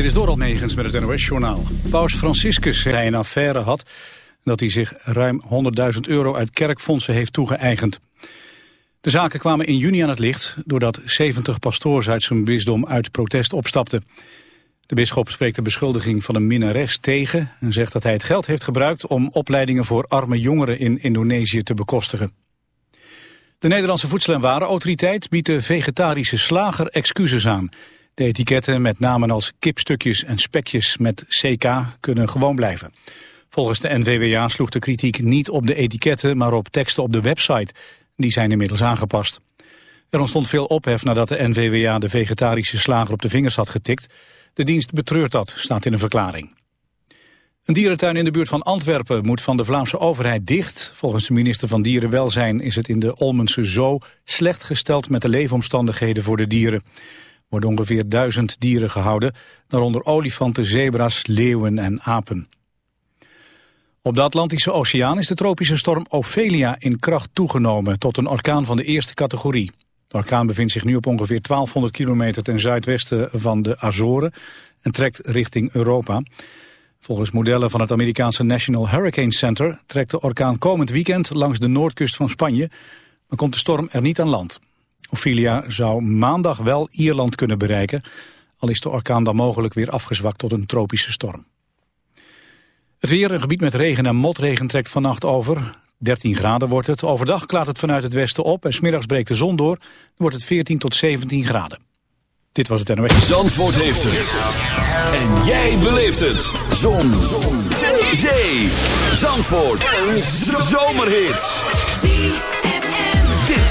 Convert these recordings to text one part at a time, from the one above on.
Dit is Doral Megens met het NOS-journaal. Paus Franciscus zei hij een affaire had... dat hij zich ruim 100.000 euro uit kerkfondsen heeft toegeëigend. De zaken kwamen in juni aan het licht... doordat 70 pastoors uit zijn bisdom uit protest opstapten. De bisschop spreekt de beschuldiging van een minnares tegen... en zegt dat hij het geld heeft gebruikt om opleidingen voor arme jongeren in Indonesië te bekostigen. De Nederlandse Voedsel- en Warenautoriteit biedt de vegetarische slager excuses aan... De etiketten met namen als kipstukjes en spekjes met CK kunnen gewoon blijven. Volgens de NVWA sloeg de kritiek niet op de etiketten, maar op teksten op de website. Die zijn inmiddels aangepast. Er ontstond veel ophef nadat de NVWA de vegetarische slager op de vingers had getikt. De dienst betreurt dat, staat in een verklaring. Een dierentuin in de buurt van Antwerpen moet van de Vlaamse overheid dicht. Volgens de minister van Dierenwelzijn is het in de Olmense Zoo slecht gesteld met de leefomstandigheden voor de dieren worden ongeveer duizend dieren gehouden, daaronder olifanten, zebra's, leeuwen en apen. Op de Atlantische Oceaan is de tropische storm Ophelia in kracht toegenomen tot een orkaan van de eerste categorie. De orkaan bevindt zich nu op ongeveer 1200 kilometer ten zuidwesten van de Azoren en trekt richting Europa. Volgens modellen van het Amerikaanse National Hurricane Center trekt de orkaan komend weekend langs de noordkust van Spanje, maar komt de storm er niet aan land. Ophelia zou maandag wel Ierland kunnen bereiken, al is de orkaan dan mogelijk weer afgezwakt tot een tropische storm. Het weer, een gebied met regen en motregen trekt vannacht over. 13 graden wordt het. Overdag klaart het vanuit het westen op en smiddags breekt de zon door. Dan wordt het 14 tot 17 graden. Dit was het NOS. Zandvoort heeft het. En jij beleeft het. Zon. zon. Zee. Zandvoort. Een zomerhit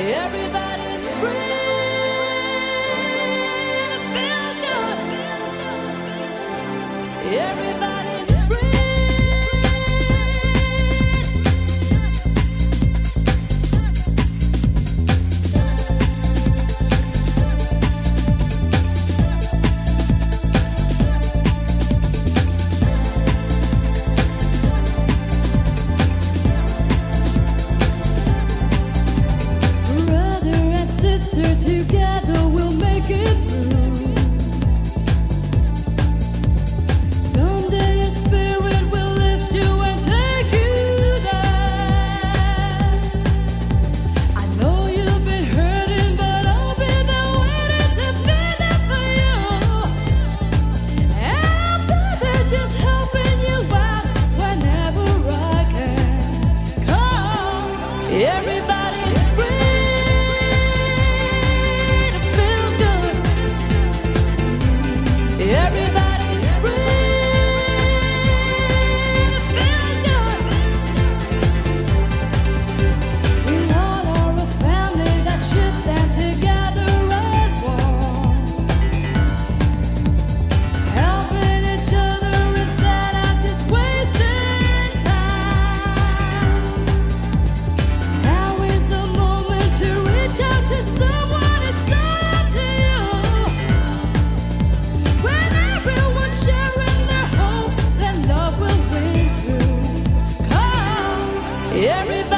Everybody Everybody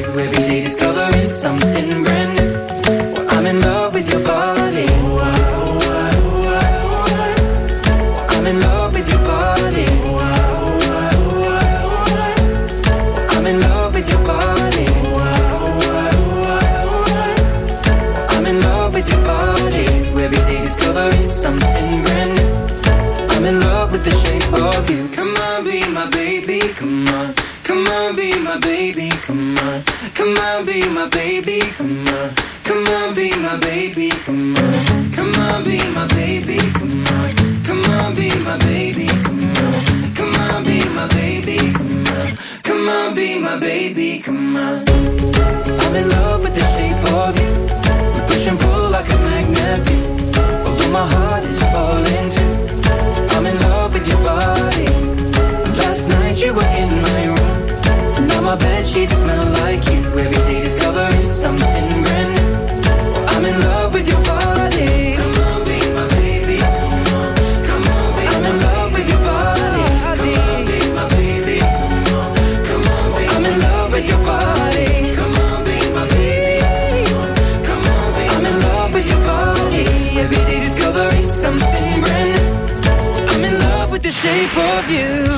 With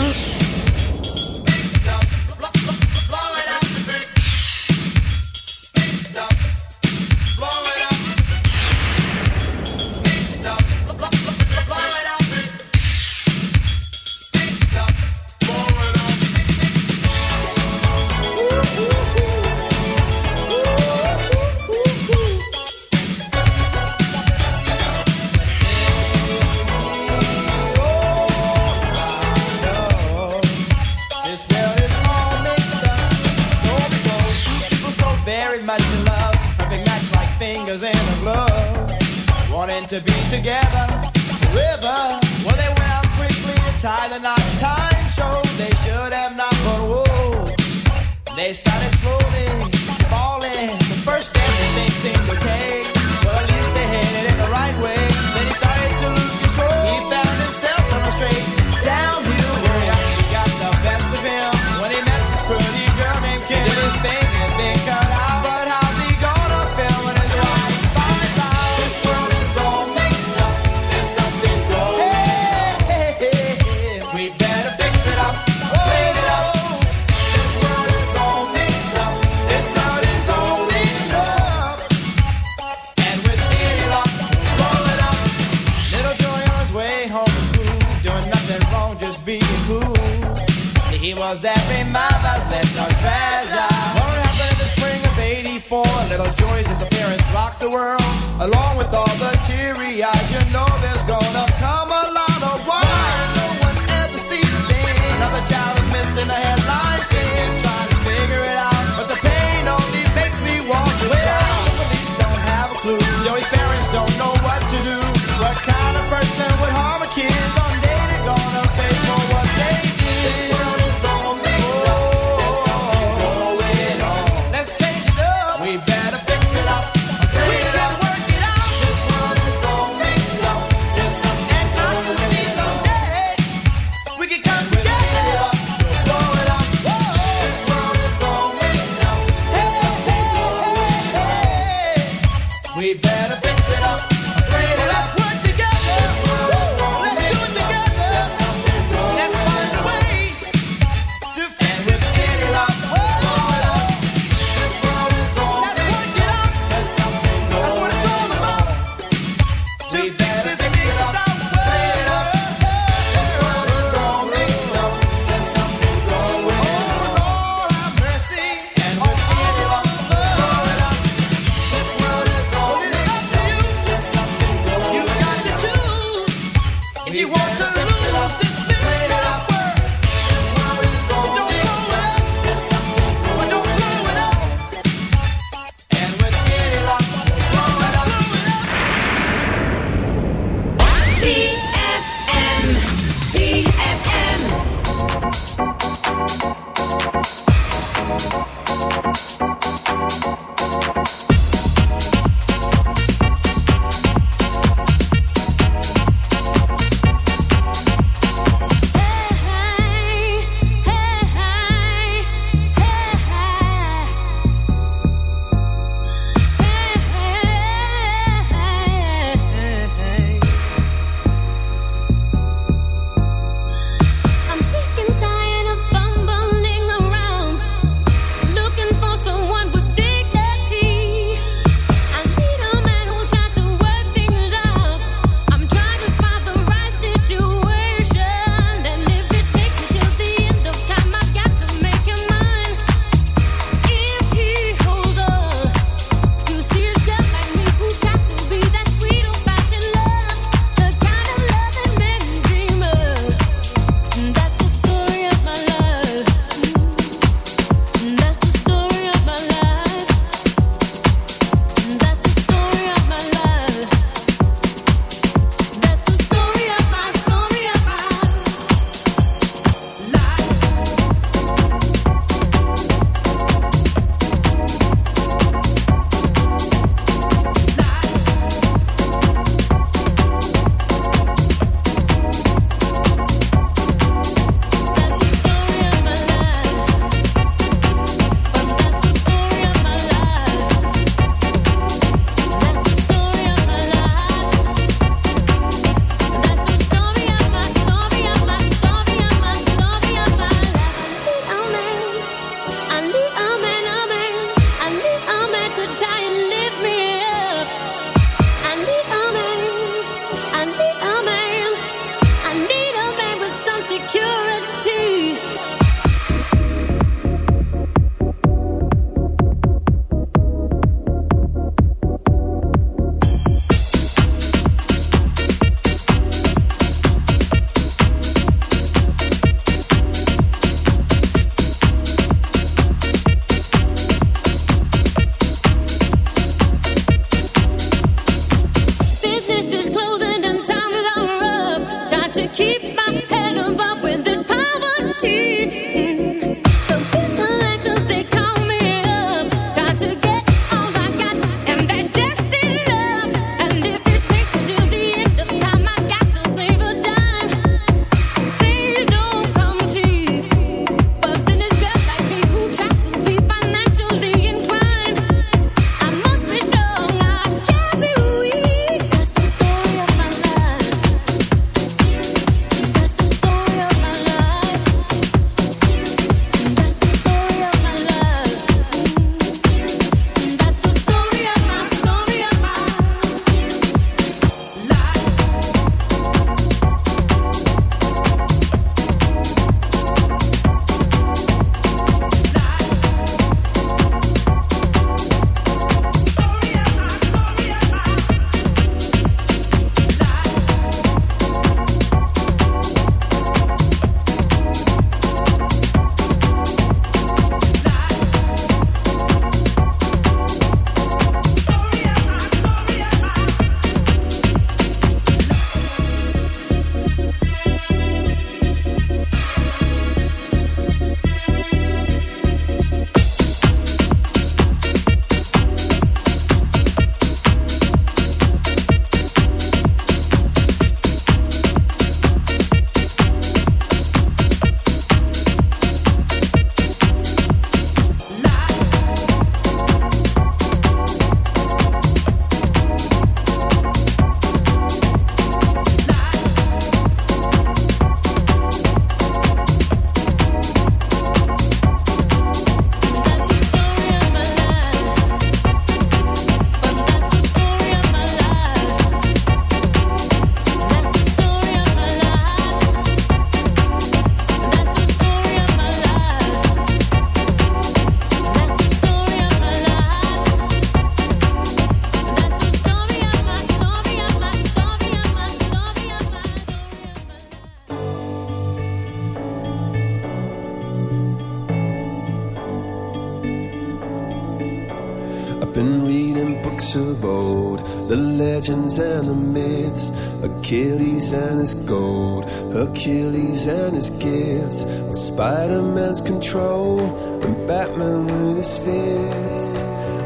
Achilles and his gold, Hercules and his gifts, and Spider-Man's control, and Batman with his fists.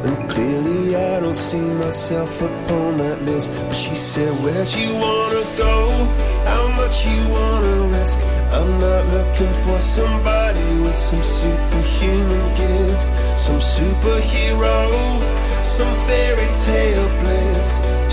And clearly I don't see myself upon that list. But she said, Where'd you wanna go? How much you wanna risk? I'm not looking for somebody with some superhuman gifts, some superhero, some fairy tale bliss.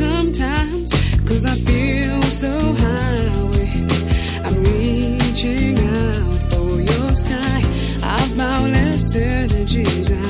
sometimes. Cause I feel so high. I'm reaching out for your sky. I've boundless energies.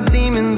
demons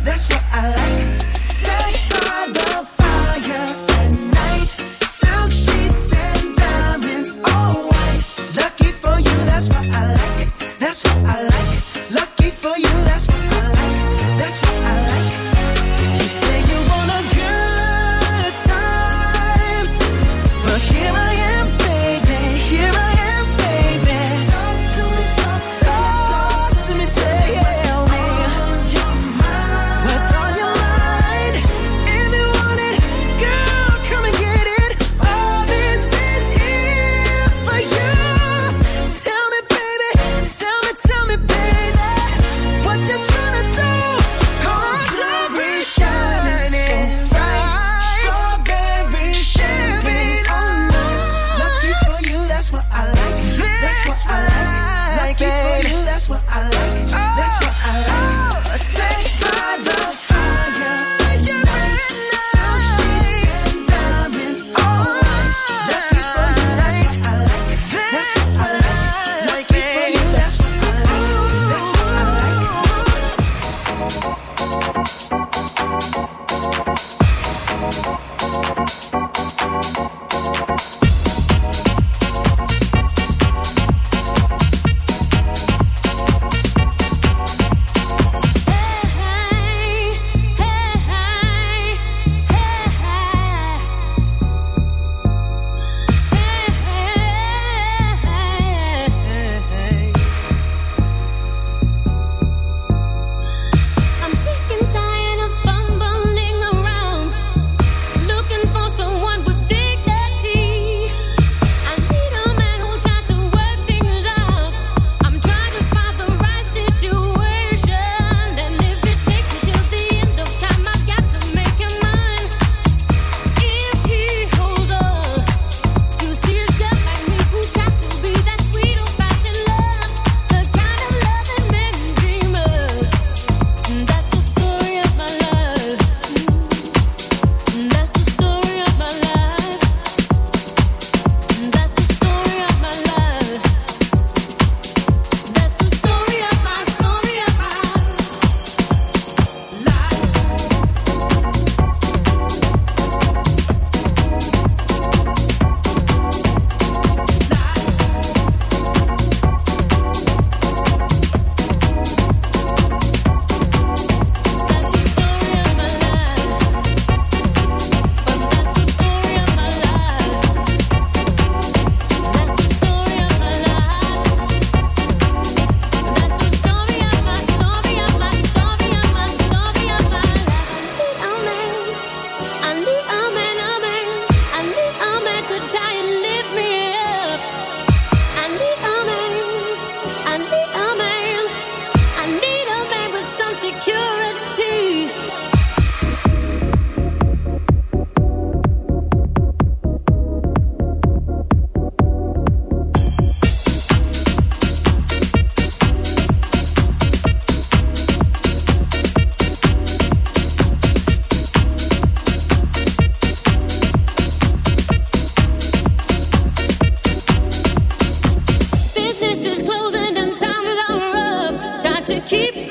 keep